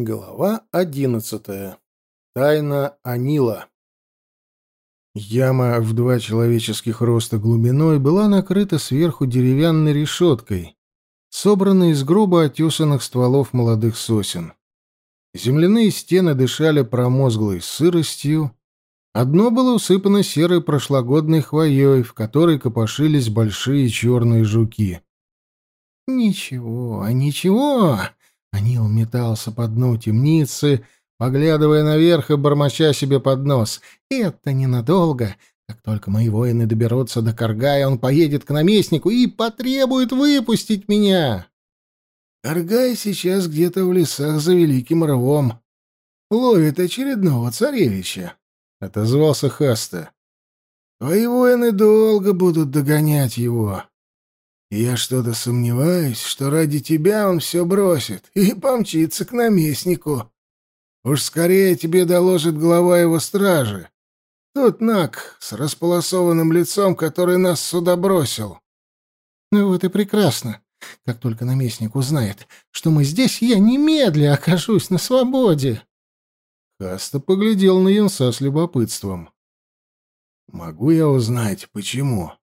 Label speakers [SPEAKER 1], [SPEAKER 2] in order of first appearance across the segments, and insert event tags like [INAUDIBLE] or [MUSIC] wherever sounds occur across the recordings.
[SPEAKER 1] Глава одиннадцатая. Тайна Анила. Яма в два человеческих роста глубиной была накрыта сверху деревянной решеткой, собранной из грубо отесанных стволов молодых сосен. Земляные стены дышали промозглой сыростью, одно было усыпано серой прошлогодной хвоей, в которой копошились большие черные жуки. «Ничего, ничего!» Анил метался по дну темницы, поглядывая наверх и бормоча себе под нос. «Это ненадолго. Как только мои воины доберутся до Каргая, он поедет к наместнику и потребует выпустить меня». Каргай сейчас где-то в лесах за Великим Рвом. Ловит очередного царевича, — отозвался Хаста. Твои воины долго будут догонять его. Я что-то сомневаюсь, что ради тебя он все бросит и помчится к наместнику. Уж скорее тебе доложит глава его стражи. Тот Нак с располосованным лицом, который нас сюда бросил. Ну вот и прекрасно. Как только наместник узнает, что мы здесь, я немедля окажусь на свободе. Каста поглядел на Янса с любопытством. «Могу я узнать, почему?»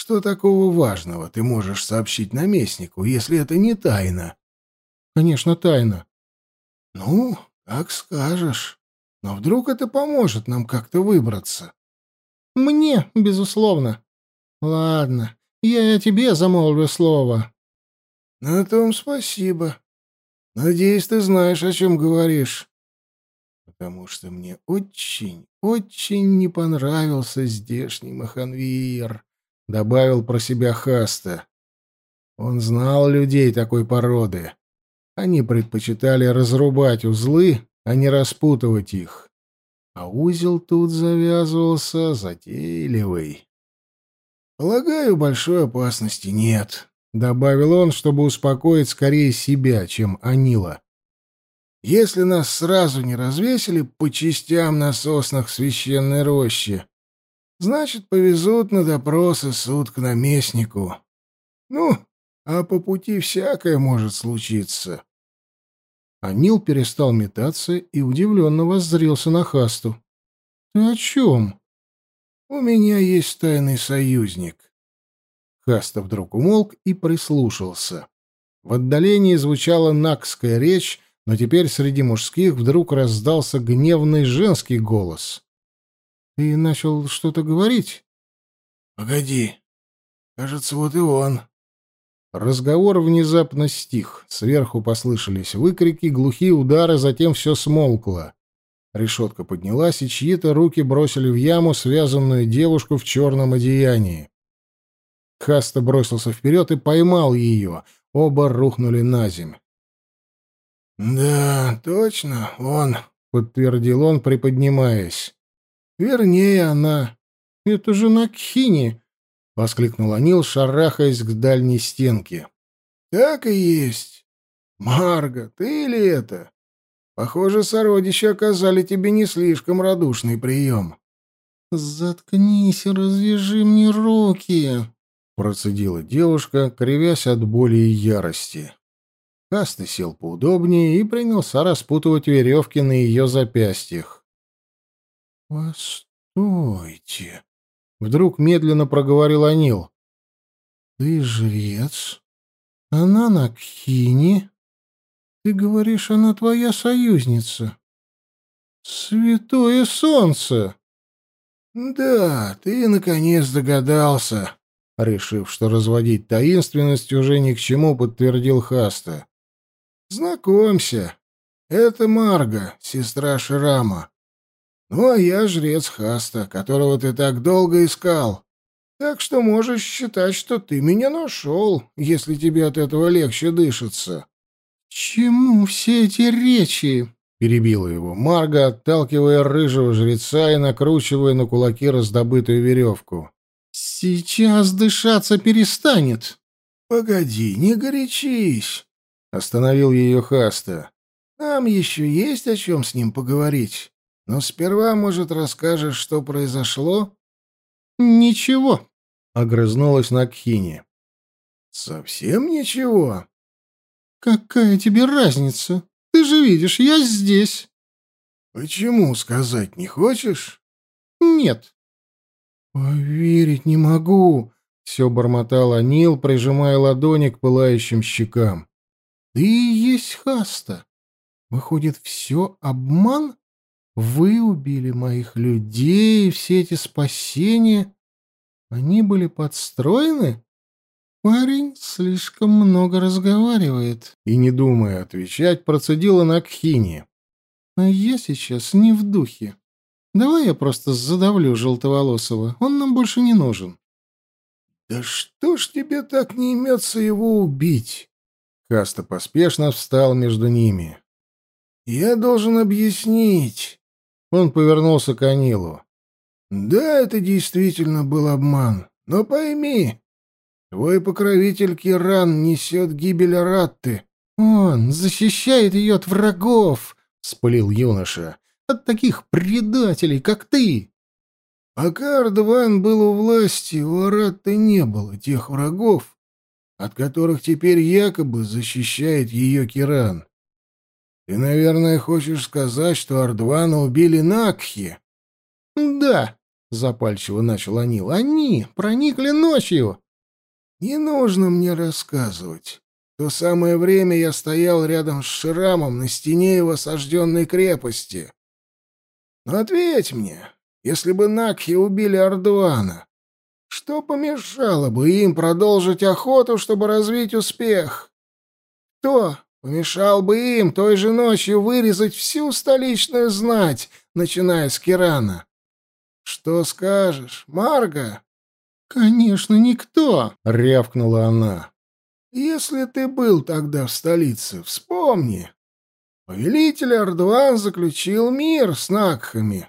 [SPEAKER 1] Что такого важного ты можешь сообщить наместнику, если это не тайна? Конечно, тайна. Ну, как скажешь. Но вдруг это поможет нам как-то выбраться? Мне, безусловно. Ладно, я тебе замолвлю слово. На том спасибо. Надеюсь, ты знаешь, о чем говоришь. Потому что мне очень, очень не понравился здешний Маханвир добавил про себя Хаста. Он знал людей такой породы. Они предпочитали разрубать узлы, а не распутывать их. А узел тут завязывался затейливый. «Полагаю, большой опасности нет», — добавил он, чтобы успокоить скорее себя, чем Анила. «Если нас сразу не развесили по частям на соснах священной рощи, Значит, повезут на допросы суд к наместнику. Ну, а по пути всякое может случиться. Анил перестал метаться и удивленно воззрился на Хасту. — Ты о чем? — У меня есть тайный союзник. Хаста вдруг умолк и прислушался. В отдалении звучала накская речь, но теперь среди мужских вдруг раздался гневный женский голос. Ты начал что-то говорить? Погоди. Кажется, вот и он. Разговор внезапно стих. Сверху послышались выкрики, глухие удары, затем все смолкло. Решетка поднялась, и чьи-то руки бросили в яму связанную девушку в черном одеянии. Хаста бросился вперед и поймал ее. Оба рухнули на земь. «Да, точно, он», — подтвердил он, приподнимаясь. Вернее, она... Это же Накхини! — воскликнул Анил, шарахаясь к дальней стенке. — Так и есть. Марга, ты ли это? Похоже, сородичи оказали тебе не слишком радушный прием. — Заткнись и развяжи мне руки! — процедила девушка, кривясь от боли и ярости. Каста сел поудобнее и принялся распутывать веревки на ее запястьях. «Постойте!» — вдруг медленно проговорил Анил. «Ты жрец? Она на Кхине? Ты говоришь, она твоя союзница?» «Святое солнце!» «Да, ты наконец догадался», — решив, что разводить таинственность уже ни к чему, подтвердил Хаста. «Знакомься, это Марга, сестра Шрама. Ну, а я жрец Хаста, которого ты так долго искал. Так что можешь считать, что ты меня нашел, если тебе от этого легче дышится». «Чему все эти речи?» — перебила его Марга, отталкивая рыжего жреца и накручивая на кулаки раздобытую веревку. «Сейчас дышаться перестанет». «Погоди, не горячись», — остановил ее Хаста. «Нам еще есть о чем с ним поговорить. Но сперва, может, расскажешь, что произошло? Ничего, огрызнулась Накхини. Совсем ничего. Какая тебе разница? Ты же видишь, я здесь.
[SPEAKER 2] Почему сказать не хочешь?
[SPEAKER 1] Нет. Поверить не могу, все бормотал Анил, прижимая ладони к пылающим щекам. Ты и есть Хаста. Выходит, все обман? Вы убили моих людей, все эти спасения, они были подстроены? Парень слишком много разговаривает. И, не думая отвечать, процедила на Кхини. А я сейчас не в духе. Давай я просто задавлю Желтоволосого. Он нам больше не нужен.
[SPEAKER 2] Да что ж тебе так не имется его убить?
[SPEAKER 1] Каста поспешно встал между ними.
[SPEAKER 2] Я должен объяснить.
[SPEAKER 1] Он повернулся к Анилу.
[SPEAKER 2] Да, это действительно был обман. Но пойми, твой покровитель Киран несет гибель Аратты.
[SPEAKER 1] Он защищает ее от врагов, — вспылил юноша. От таких предателей, как ты.
[SPEAKER 2] Пока Ардван был у власти, у Аратты не было тех врагов, от которых теперь якобы защищает ее Киран. Ты, наверное, хочешь сказать, что Ардвана убили Накхи?
[SPEAKER 1] Да, запальчиво начал Анил. Они проникли ночью.
[SPEAKER 2] Не нужно мне рассказывать. В то самое время я стоял рядом с Шрамом на стене его осажденной крепости. Но ответь мне, если бы Накхи убили Ардуана, что помешало бы им продолжить охоту, чтобы развить успех? Кто помешал бы им той же ночью вырезать всю столичную знать, начиная с Кирана? Что скажешь, Марга?
[SPEAKER 1] Конечно, никто, рявкнула она.
[SPEAKER 2] Если ты был тогда в столице, вспомни. Повелитель Ардуан заключил мир с Накхами.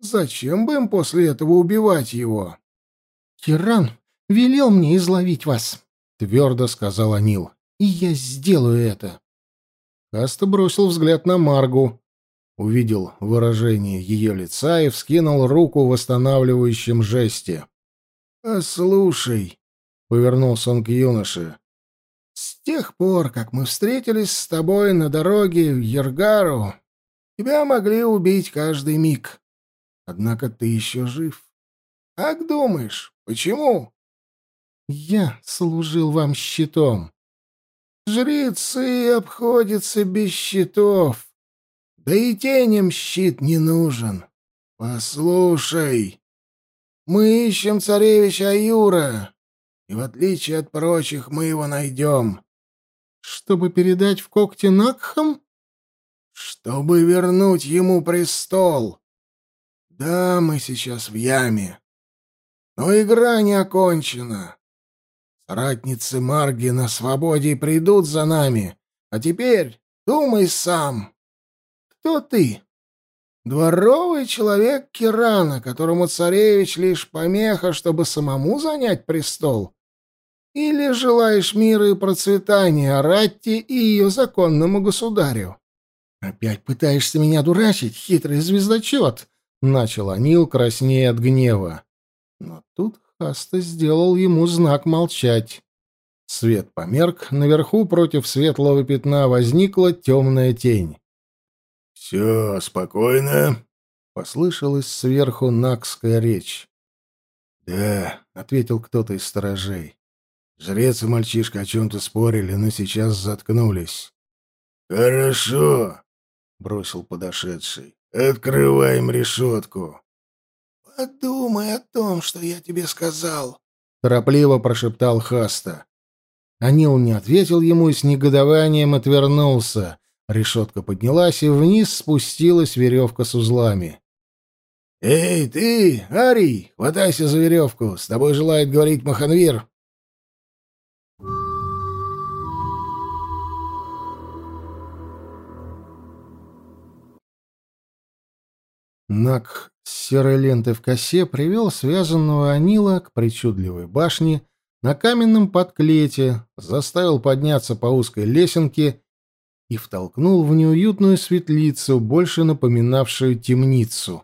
[SPEAKER 2] Зачем бы им после этого убивать его?
[SPEAKER 1] Киран велел мне изловить вас, твердо сказал Анил. И я сделаю это. Каста бросил взгляд на Маргу увидел выражение ее лица и вскинул руку в восстанавливающем жесте.
[SPEAKER 2] «Послушай», — повернулся он к юноше, — «с тех пор, как мы встретились с тобой на дороге в Ергару, тебя могли убить каждый миг. Однако ты еще жив. Как думаешь, почему?»
[SPEAKER 1] «Я служил вам щитом».
[SPEAKER 2] «Жрецы обходятся без щитов», да и теням щит не нужен. Послушай, мы ищем царевича Аюра, и в отличие от прочих мы его найдем.
[SPEAKER 1] Чтобы передать в когти Накхам?
[SPEAKER 2] Чтобы вернуть ему престол. Да, мы сейчас в яме. Но игра не окончена. Соратницы Марги на свободе придут за нами. А теперь думай сам. Кто ты? Дворовый человек Кирана, которому царевич лишь помеха, чтобы самому занять престол? Или желаешь мира и процветания Аратти и ее законному государю?
[SPEAKER 1] Опять пытаешься меня дурачить, хитрый звездочет? Начал Анил краснее от гнева. Но тут Хаста сделал ему знак молчать. Свет померк, наверху против светлого пятна возникла темная тень.
[SPEAKER 2] «Все спокойно?»
[SPEAKER 1] — послышалась сверху накская речь.
[SPEAKER 2] «Да», — ответил кто-то из сторожей. Жрец и мальчишка о чем-то спорили, но сейчас заткнулись. «Хорошо», — бросил подошедший. «Открываем решетку». «Подумай о том, что я тебе сказал», —
[SPEAKER 1] торопливо прошептал Хаста. Анил не ответил ему и с негодованием отвернулся. Решетка поднялась, и вниз спустилась веревка с узлами.
[SPEAKER 2] «Эй, ты, Арий, хватайся за веревку, с тобой желает говорить Маханвир».
[SPEAKER 1] Нак с серой лентой в косе привел связанного Анила к причудливой башне на каменном подклете, заставил подняться по узкой лесенке и втолкнул в неуютную светлицу, больше напоминавшую темницу.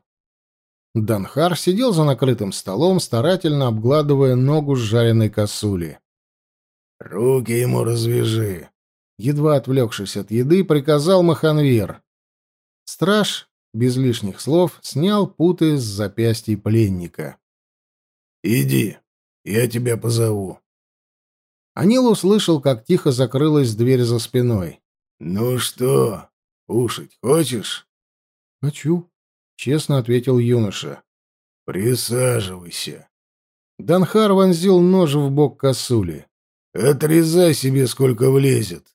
[SPEAKER 1] Данхар сидел за накрытым столом, старательно обгладывая ногу с жареной косули.
[SPEAKER 2] «Руки ему развяжи!»
[SPEAKER 1] едва отвлекшись от еды, приказал Маханвир. Страж, без лишних слов, снял путы с запястья пленника.
[SPEAKER 2] «Иди, я тебя позову».
[SPEAKER 1] Анил услышал, как тихо закрылась дверь за спиной.
[SPEAKER 2] «Ну что, кушать хочешь?»
[SPEAKER 1] «Хочу», — честно ответил юноша.
[SPEAKER 2] «Присаживайся».
[SPEAKER 1] Данхар вонзил нож в бок косули.
[SPEAKER 2] «Отрезай себе, сколько влезет».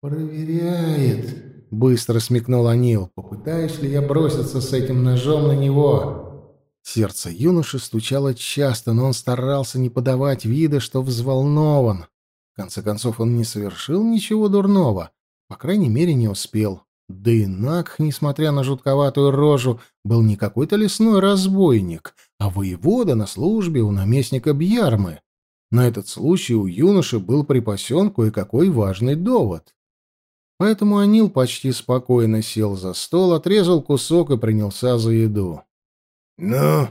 [SPEAKER 1] «Проверяет», — быстро смекнул Анил. «Попытаюсь ли я броситься с этим ножом на него?» Сердце юноши стучало часто, но он старался не подавать вида, что взволнован. В конце концов, он не совершил ничего дурного. По крайней мере, не успел. Да и Нак, несмотря на жутковатую рожу, был не какой-то лесной разбойник, а воевода на службе у наместника Бьярмы. На этот случай у юноши был припасен кое-какой важный довод. Поэтому Анил почти спокойно сел за стол, отрезал кусок и принялся за еду.
[SPEAKER 2] «Ну,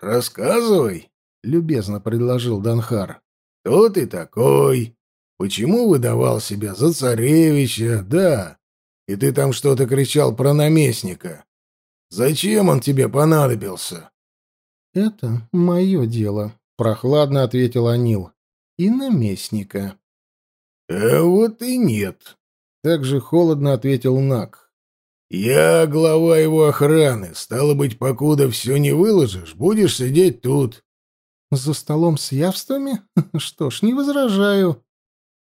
[SPEAKER 2] рассказывай», — любезно предложил Данхар. «Кто ты такой? Почему выдавал себя за царевича? Да, и ты там что-то кричал про наместника. Зачем он тебе понадобился?
[SPEAKER 1] Это мое дело, прохладно ответил Анил. И наместника.
[SPEAKER 2] А вот и нет.
[SPEAKER 1] Так же холодно ответил Нак.
[SPEAKER 2] Я глава его охраны. Стало быть, покуда все не выложишь, будешь сидеть тут.
[SPEAKER 1] За столом с явствами? [LAUGHS] Что ж, не возражаю.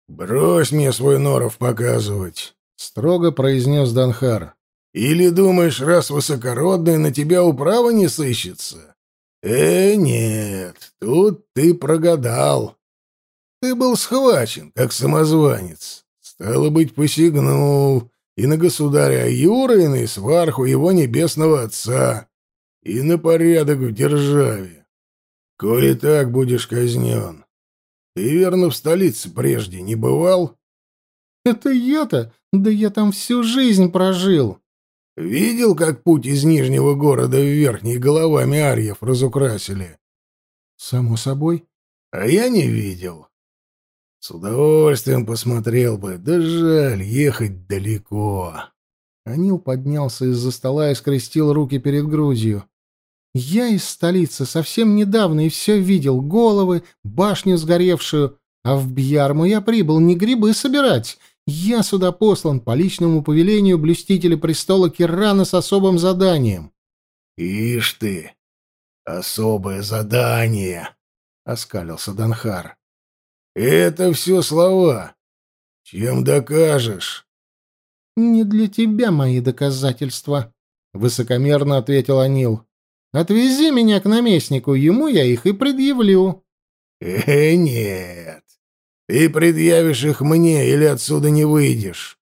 [SPEAKER 2] Брось мне свой норов показывать.
[SPEAKER 1] — строго произнес Данхар.
[SPEAKER 2] «Или думаешь, раз высокородный, на тебя управа не сыщется? Э, нет, тут ты прогадал. Ты был схвачен, как самозванец. Стало быть, посягнул и на государя Юра, и сварху его небесного отца, и на порядок в державе. Коли так будешь казнен, ты верно в столице прежде не бывал?»
[SPEAKER 1] «Это я-то? Да я там всю жизнь прожил!»
[SPEAKER 2] «Видел, как путь из Нижнего города в Верхний головами арьев разукрасили?»
[SPEAKER 1] «Само собой».
[SPEAKER 2] «А я не видел. С удовольствием посмотрел бы, да жаль, ехать далеко».
[SPEAKER 1] Анил поднялся из-за стола и скрестил руки перед грудью. «Я из столицы совсем недавно и все видел. Головы, башню сгоревшую. А в Бьярму я прибыл не грибы собирать, я сюда послан по личному повелению блюстителя престола Кирана с особым заданием.
[SPEAKER 2] — Ишь ты! Особое задание! — оскалился Данхар. — Это все слова. Чем докажешь?
[SPEAKER 1] — Не для тебя мои доказательства, — высокомерно ответил Анил. — Отвези меня к наместнику, ему я их и предъявлю.
[SPEAKER 2] — Э, нет. Ты предъявишь их мне или отсюда не выйдешь.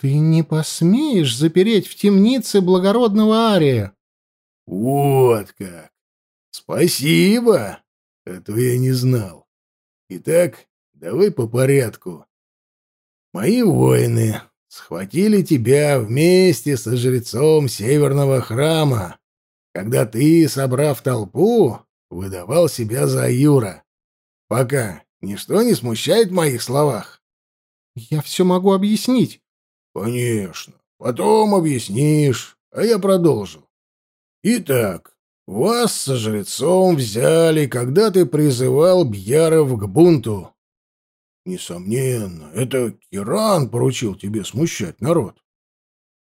[SPEAKER 1] Ты не посмеешь запереть в темнице благородного Ария.
[SPEAKER 2] Вот как. Спасибо. Этого я не знал. Итак, давай по порядку. Мои воины схватили тебя вместе со жрецом северного храма, когда ты, собрав толпу, выдавал себя за Юра. Пока Ничто не смущает в моих словах.
[SPEAKER 1] Я все могу объяснить.
[SPEAKER 2] Конечно. Потом объяснишь, а я продолжу. Итак, вас со жрецом взяли, когда ты призывал Бьяров к бунту. Несомненно, это Киран поручил тебе смущать народ.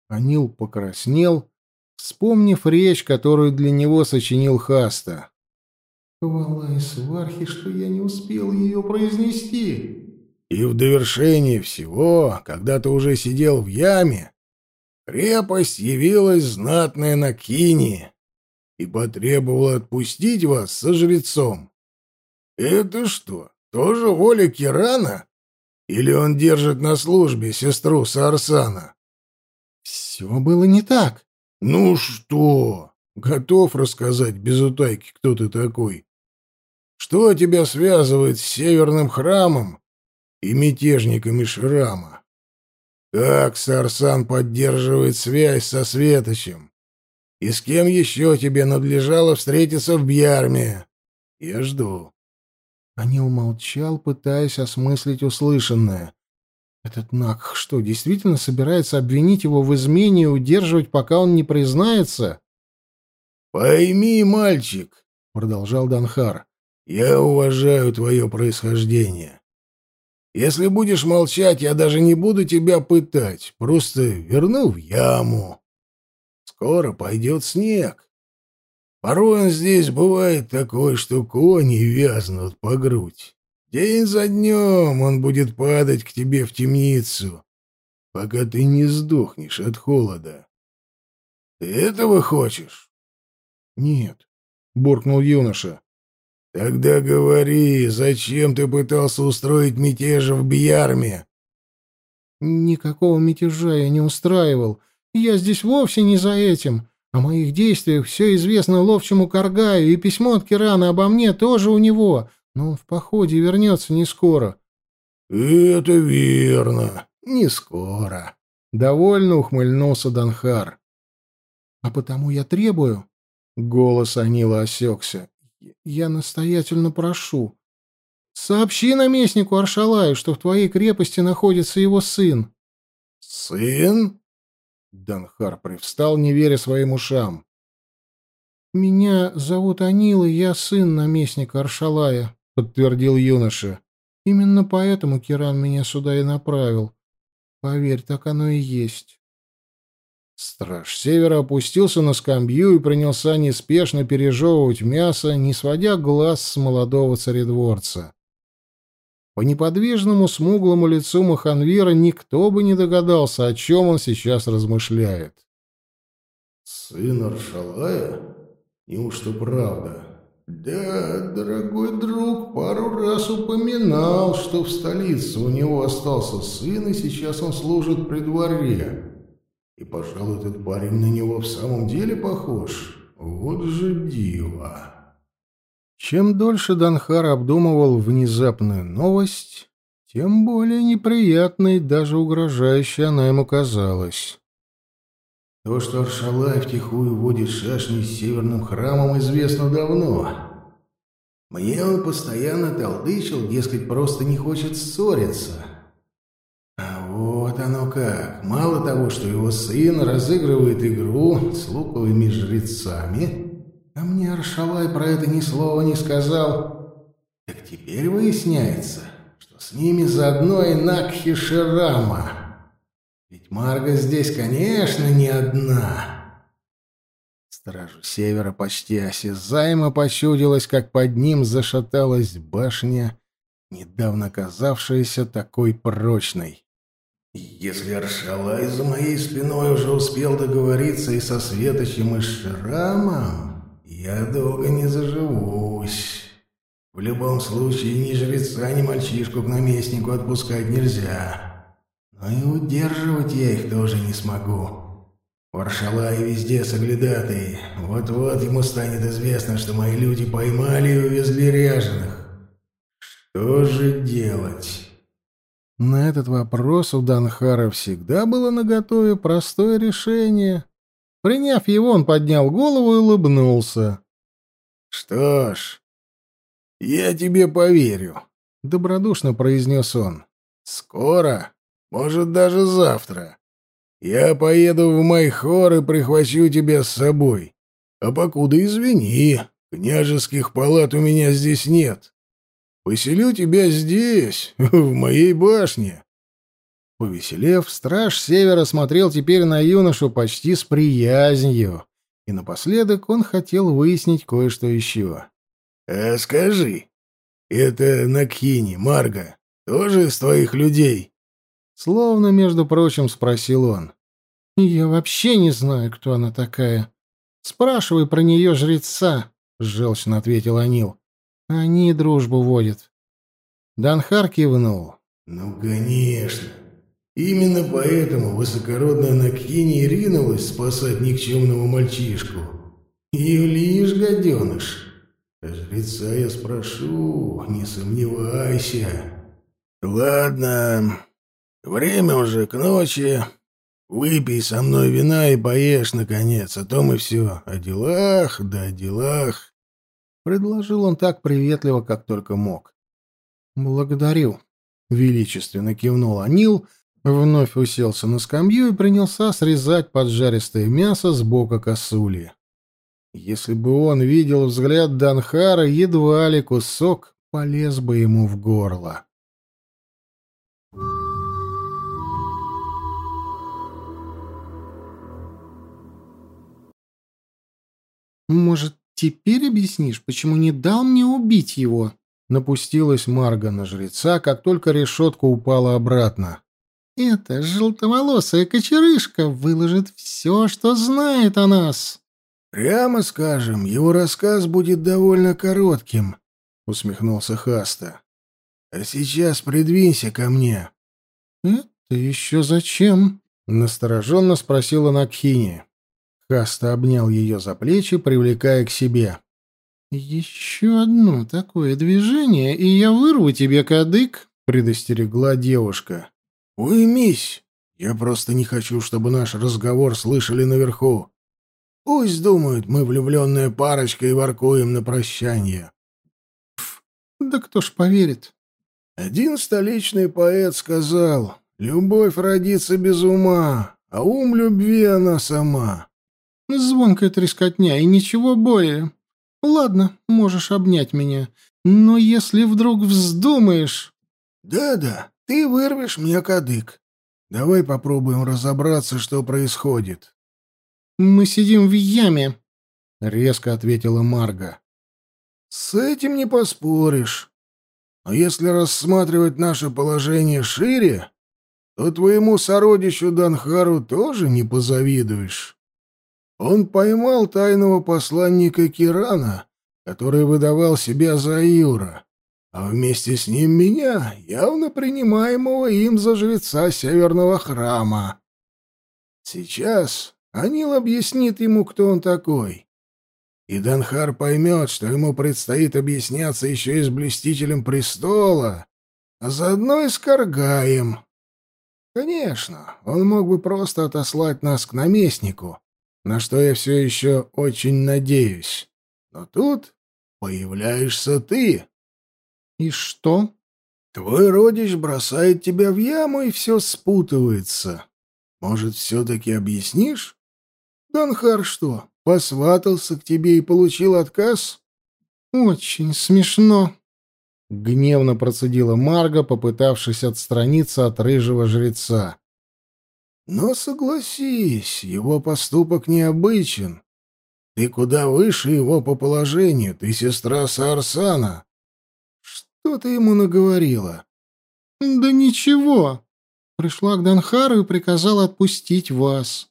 [SPEAKER 1] Анил покраснел, вспомнив речь, которую для него сочинил Хаста. Хвала и свархи, что я не успел ее произнести.
[SPEAKER 2] И в довершении всего, когда ты уже сидел в яме, крепость явилась знатная на Кине и потребовала отпустить вас со жрецом. Это что, тоже воля Кирана? Или он держит на службе сестру Сарсана?
[SPEAKER 1] Все было не так.
[SPEAKER 2] Ну что, готов рассказать без утайки, кто ты такой? Что тебя связывает с северным храмом и мятежниками Шрама? Как Сарсан поддерживает связь со Светочем? И с кем еще тебе надлежало встретиться в Бьярме? Я жду.
[SPEAKER 1] Анил молчал, пытаясь осмыслить услышанное. Этот Нак что, действительно собирается обвинить его в измене и удерживать, пока он не признается?
[SPEAKER 2] «Пойми, мальчик», — продолжал Данхар, — «я уважаю твое происхождение. Если будешь молчать, я даже не буду тебя пытать, просто верну в яму. Скоро пойдет снег. Порой он здесь бывает такой, что кони вязнут по грудь. День за днем он будет падать к тебе в темницу, пока ты не сдохнешь от холода. Ты этого хочешь?
[SPEAKER 1] — Нет, — буркнул юноша.
[SPEAKER 2] — Тогда говори, зачем ты пытался устроить мятеж в Бьярме?
[SPEAKER 1] — Никакого мятежа я не устраивал. Я здесь вовсе не за этим. О моих действиях все известно ловчему Каргаю, и письмо от Кирана обо мне тоже у него но он в походе вернется не скоро.
[SPEAKER 2] — Это верно, не скоро.
[SPEAKER 1] Довольно ухмыльнулся Данхар. — А потому я требую... Голос Анила осекся. — Я настоятельно прошу. Сообщи наместнику Аршалаю, что в твоей крепости находится его сын.
[SPEAKER 2] — Сын?
[SPEAKER 1] Данхар привстал, не веря своим ушам. «Меня зовут Анил, и я сын наместника Аршалая подтвердил юноша. Именно поэтому Киран меня сюда и направил. Поверь, так оно и есть. Страж Севера опустился на скамью и принялся неспешно пережевывать мясо, не сводя глаз с молодого царедворца. По неподвижному смуглому лицу Маханвира никто бы не догадался, о чем он сейчас размышляет.
[SPEAKER 2] «Сын Аршалая? Неужто правда?» «Да, дорогой друг, пару раз упоминал, что в столице у него остался сын, и сейчас он служит при дворе. И, пожалуй, этот парень на него в самом деле похож. Вот же диво!»
[SPEAKER 1] Чем дольше Данхар обдумывал внезапную новость, тем более неприятной, даже угрожающей она ему казалась.
[SPEAKER 2] То, что Аршалай втихую водит шашни с северным храмом, известно давно. Мне он постоянно толдычил, дескать, просто не хочет ссориться. А вот оно как. Мало того, что его сын разыгрывает игру с луковыми жрецами, а мне Аршалай про это ни слова не сказал, так теперь выясняется, что с ними заодно и Накхи Ширама. Ведь Марга здесь, конечно, не одна.
[SPEAKER 1] Стражу севера почти осязаемо почудилось, как под ним зашаталась башня, недавно казавшаяся такой прочной.
[SPEAKER 2] «Если Аршалай за моей спиной уже успел договориться и со Светочем, и с Шрамом, я долго не заживусь. В любом случае ни жреца, ни мальчишку к наместнику отпускать нельзя». Но и удерживать я их тоже не смогу. Варшалай везде соглядатый. Вот-вот ему станет известно, что мои люди поймали и увезли ряженых. Что же делать?
[SPEAKER 1] На этот вопрос у Данхара всегда было наготове простое решение. Приняв его, он поднял голову и улыбнулся.
[SPEAKER 2] «Что ж, я тебе поверю», —
[SPEAKER 1] добродушно произнес он.
[SPEAKER 2] «Скоро может, даже завтра. Я поеду в Майхор и прихвачу тебя с собой. А покуда извини, княжеских палат у меня здесь нет. Поселю тебя здесь, [LAUGHS] в моей башне».
[SPEAKER 1] Повеселев, страж севера смотрел теперь на юношу почти с приязнью, и напоследок он хотел выяснить кое-что еще.
[SPEAKER 2] «А скажи, это Накхини, Марга, тоже из твоих людей?»
[SPEAKER 1] Словно, между прочим, спросил он. «Я вообще не знаю, кто она такая. Спрашивай про нее жреца», — желчно ответил Анил. «Они дружбу водят». Данхар кивнул.
[SPEAKER 2] «Ну, конечно. Именно поэтому высокородная Накхини ринулась спасать никчемного мальчишку. Ее лишь гаденыш. Жреца я спрошу, не сомневайся. Ладно, Время уже к ночи. Выпей со мной вина и поешь, наконец, а то мы все о делах да о делах.
[SPEAKER 1] Предложил он так приветливо, как только мог. «Благодарю», — величественно кивнул Анил, вновь уселся на скамью и принялся срезать поджаристое мясо с бока косули. Если бы он видел взгляд Данхара, едва ли кусок полез бы ему в горло. «Может, теперь объяснишь, почему не дал мне убить его?» Напустилась Марга на жреца, как только решетка упала обратно. «Эта желтоволосая кочерышка выложит все, что знает о нас».
[SPEAKER 2] «Прямо скажем, его рассказ будет довольно коротким», — усмехнулся Хаста. «А сейчас придвинься ко мне».
[SPEAKER 1] «Это еще зачем?» — настороженно спросила Накхини. Хаста обнял ее за плечи, привлекая к себе. «Еще одно такое движение, и я вырву тебе кадык», — предостерегла девушка.
[SPEAKER 2] «Уймись! Я просто не хочу, чтобы наш разговор слышали наверху. Пусть думают, мы влюбленная парочка и воркуем на прощание».
[SPEAKER 1] Пф, «Да кто ж поверит?»
[SPEAKER 2] Один столичный поэт сказал, «Любовь родится без ума, а ум любви она сама».
[SPEAKER 1] Звонкая трескотня и ничего более. Ладно, можешь обнять меня, но если вдруг вздумаешь...
[SPEAKER 2] Да-да, ты вырвешь мне кадык. Давай попробуем разобраться, что происходит.
[SPEAKER 1] Мы сидим в яме, — резко ответила Марга.
[SPEAKER 2] С этим не поспоришь. Но если рассматривать наше положение шире, то твоему сородичу Данхару тоже не позавидуешь. Он поймал тайного посланника Кирана, который выдавал себя за Юра, а вместе с ним меня, явно принимаемого им за жреца Северного храма. Сейчас Анил объяснит ему, кто он такой. И Данхар поймет, что ему предстоит объясняться еще и с блестителем престола, а заодно и с Каргаем. Конечно, он мог бы просто отослать нас к наместнику, на что я все еще очень надеюсь. Но тут появляешься ты.
[SPEAKER 1] И что?
[SPEAKER 2] Твой родич бросает тебя в яму, и все спутывается. Может, все-таки объяснишь? Данхар что, посватался к тебе и получил отказ?
[SPEAKER 1] Очень смешно. Гневно процедила Марга, попытавшись отстраниться от рыжего жреца.
[SPEAKER 2] Но согласись, его поступок необычен. Ты куда выше его по положению, ты сестра Сарсана. Что ты ему наговорила?
[SPEAKER 1] Да ничего. Пришла к Данхару и приказала отпустить вас.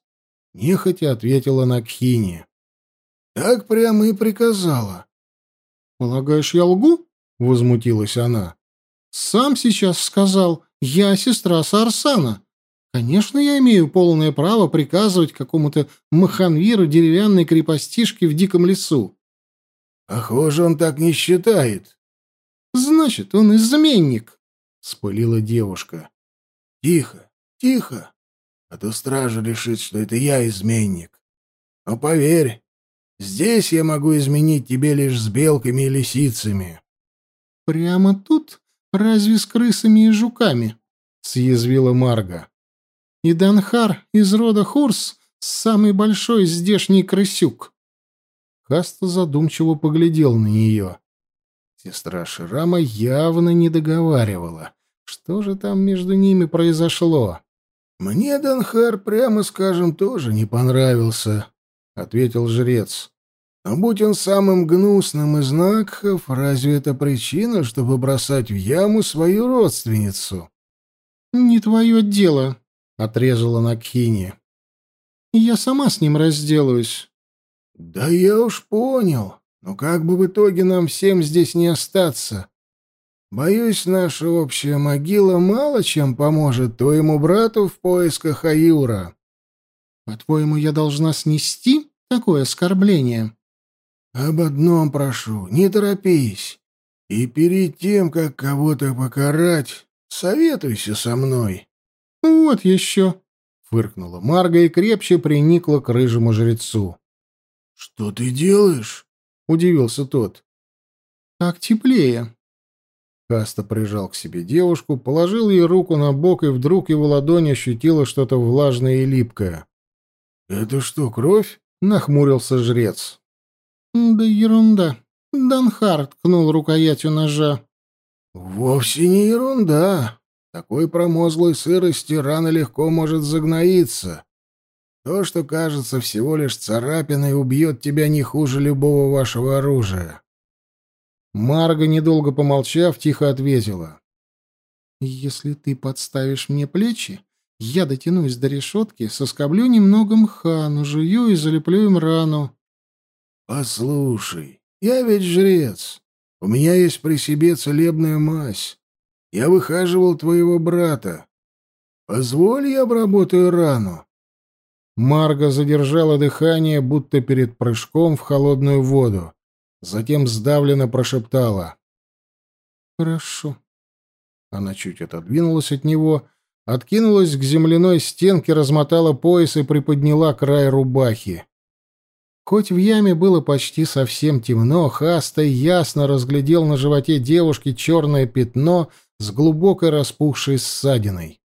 [SPEAKER 1] Нехотя ответила Накхини.
[SPEAKER 2] Так прямо и приказала.
[SPEAKER 1] Полагаешь, я лгу? Возмутилась она. Сам сейчас сказал, я сестра Сарсана. Конечно, я имею полное право приказывать какому-то маханвиру деревянной крепостишки в диком лесу.
[SPEAKER 2] Похоже, он так не считает.
[SPEAKER 1] Значит, он изменник, спылила девушка.
[SPEAKER 2] Тихо, тихо, а то стража решит, что это я изменник. Но поверь, здесь я могу изменить тебе лишь с белками и лисицами.
[SPEAKER 1] Прямо тут? Разве с крысами и жуками? съязвила Марга. И Данхар из рода Хурс — самый большой здешний крысюк. Хаста задумчиво поглядел на нее. Сестра Ширама явно не договаривала. Что же там между ними произошло?
[SPEAKER 2] «Мне Данхар, прямо скажем, тоже не понравился», — ответил жрец. «Но будь он самым гнусным из Накхов, разве это причина, чтобы бросать в яму свою родственницу?»
[SPEAKER 1] «Не твое дело», — отрезала Накхини. «Я сама с ним разделаюсь».
[SPEAKER 2] «Да я уж понял. Но как бы в итоге нам всем здесь не остаться? Боюсь, наша общая могила мало чем поможет твоему брату в поисках Аюра».
[SPEAKER 1] «По-твоему, я должна снести такое оскорбление?»
[SPEAKER 2] «Об одном прошу, не торопись. И перед тем, как кого-то покарать, советуйся со мной».
[SPEAKER 1] «Вот еще!» — фыркнула Марга и крепче приникла к рыжему жрецу.
[SPEAKER 2] «Что ты делаешь?» — удивился тот.
[SPEAKER 1] «Так теплее». Каста прижал к себе девушку, положил ей руку на бок, и вдруг его ладонь ощутила что-то влажное и липкое.
[SPEAKER 2] «Это что, кровь?»
[SPEAKER 1] — нахмурился жрец.
[SPEAKER 3] «Да ерунда. Данхар ткнул рукоятью ножа».
[SPEAKER 2] «Вовсе не ерунда. Такой промозглой сырости рано легко может загноиться. То, что кажется всего лишь царапиной, убьет тебя не хуже любого вашего оружия».
[SPEAKER 1] Марга, недолго помолчав, тихо ответила.
[SPEAKER 3] «Если ты подставишь мне плечи, я дотянусь до решетки, соскоблю немного мха, нажую и залеплю им рану».
[SPEAKER 2] «Послушай, я ведь жрец. У меня есть при себе целебная мазь. Я выхаживал твоего брата. Позволь, я обработаю рану».
[SPEAKER 1] Марга задержала дыхание, будто перед прыжком в холодную воду. Затем сдавленно прошептала.
[SPEAKER 3] «Хорошо».
[SPEAKER 1] Она чуть отодвинулась от него, откинулась к земляной стенке, размотала пояс и приподняла край рубахи. Хоть в яме было почти совсем темно, Хаста ясно разглядел на животе девушки черное пятно с глубокой распухшей ссадиной.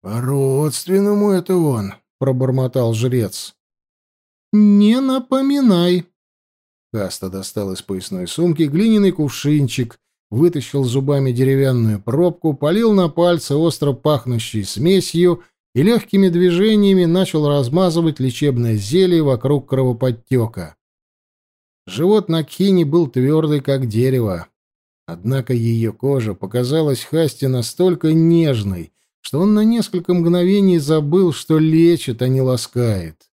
[SPEAKER 2] «По-родственному это он», — пробормотал жрец.
[SPEAKER 3] «Не напоминай»,
[SPEAKER 1] Каста достал из поясной сумки глиняный кувшинчик, вытащил зубами деревянную пробку, полил на пальцы остро пахнущей смесью и легкими движениями начал размазывать лечебное зелье вокруг кровоподтека. Живот на Кхине был твердый, как дерево. Однако ее кожа показалась Хасте настолько нежной, что он на несколько мгновений забыл, что лечит, а не ласкает.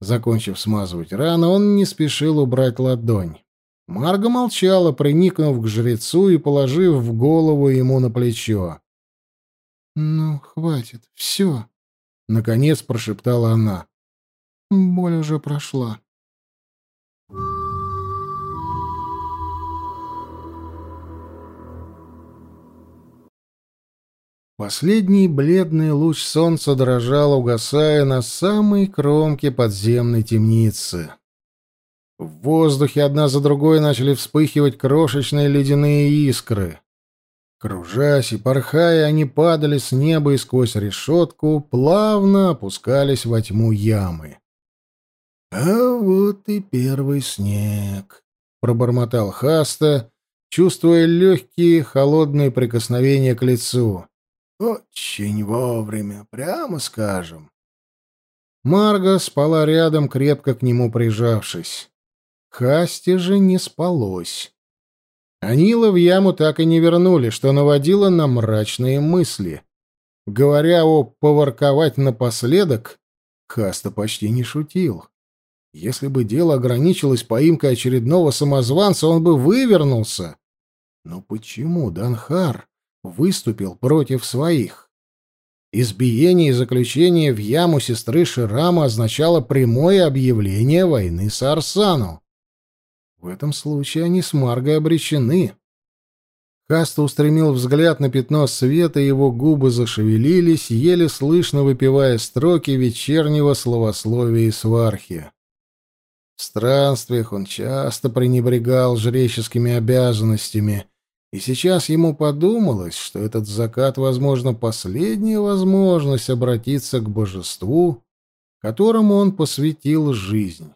[SPEAKER 1] Закончив смазывать рану, он не спешил убрать ладонь. Марга молчала, приникнув к жрецу и положив в голову ему на плечо.
[SPEAKER 3] «Ну, хватит, все», —
[SPEAKER 1] наконец прошептала она.
[SPEAKER 3] «Боль уже прошла».
[SPEAKER 1] Последний бледный луч солнца дрожал, угасая на самой кромке подземной темницы. В воздухе одна за другой начали вспыхивать крошечные ледяные искры. Кружась и порхая, они падали с неба и сквозь решетку плавно опускались во тьму ямы.
[SPEAKER 2] «А вот и первый снег», — пробормотал Хаста, чувствуя легкие холодные прикосновения к лицу. Очень вовремя, прямо скажем.
[SPEAKER 1] Марга спала рядом, крепко к нему прижавшись. Хасте же не спалось. Анила в яму так и не вернули, что наводило на мрачные мысли. Говоря о «поворковать напоследок», Хаста почти не шутил. Если бы дело ограничилось поимкой очередного самозванца, он бы вывернулся. Но почему Данхар выступил против своих. Избиение и заключение в яму сестры Ширама означало прямое объявление войны с Арсану. В этом случае они с Маргой обречены. Каста устремил взгляд на пятно света, его губы зашевелились, еле слышно выпивая строки вечернего словословия и свархи. В странствиях он часто пренебрегал жреческими обязанностями — и сейчас ему подумалось, что этот закат, возможно, последняя возможность обратиться к божеству, которому он посвятил жизнь.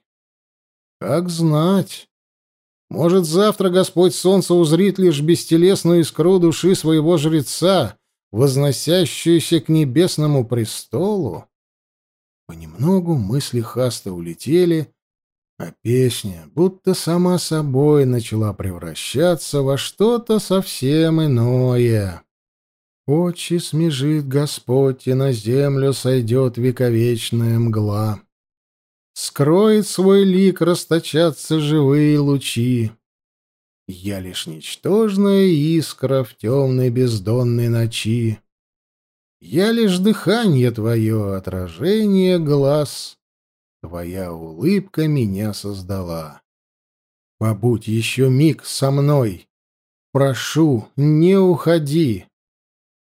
[SPEAKER 1] Как знать? Может, завтра Господь Солнце узрит лишь бестелесную искру души своего жреца, возносящуюся к небесному престолу? Понемногу мысли Хаста улетели, а песня будто сама собой начала превращаться во что-то совсем иное. Очи смежит Господь, и на землю сойдет вековечная мгла. Скроет свой лик расточаться живые лучи. Я лишь ничтожная искра в темной бездонной ночи. Я лишь дыхание твое, отражение глаз. Твоя улыбка меня создала. Побудь еще миг со мной. Прошу, не уходи.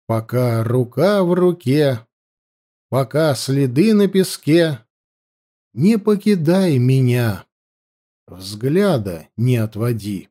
[SPEAKER 1] Пока рука в руке, пока следы на песке, не покидай меня. Взгляда не отводи.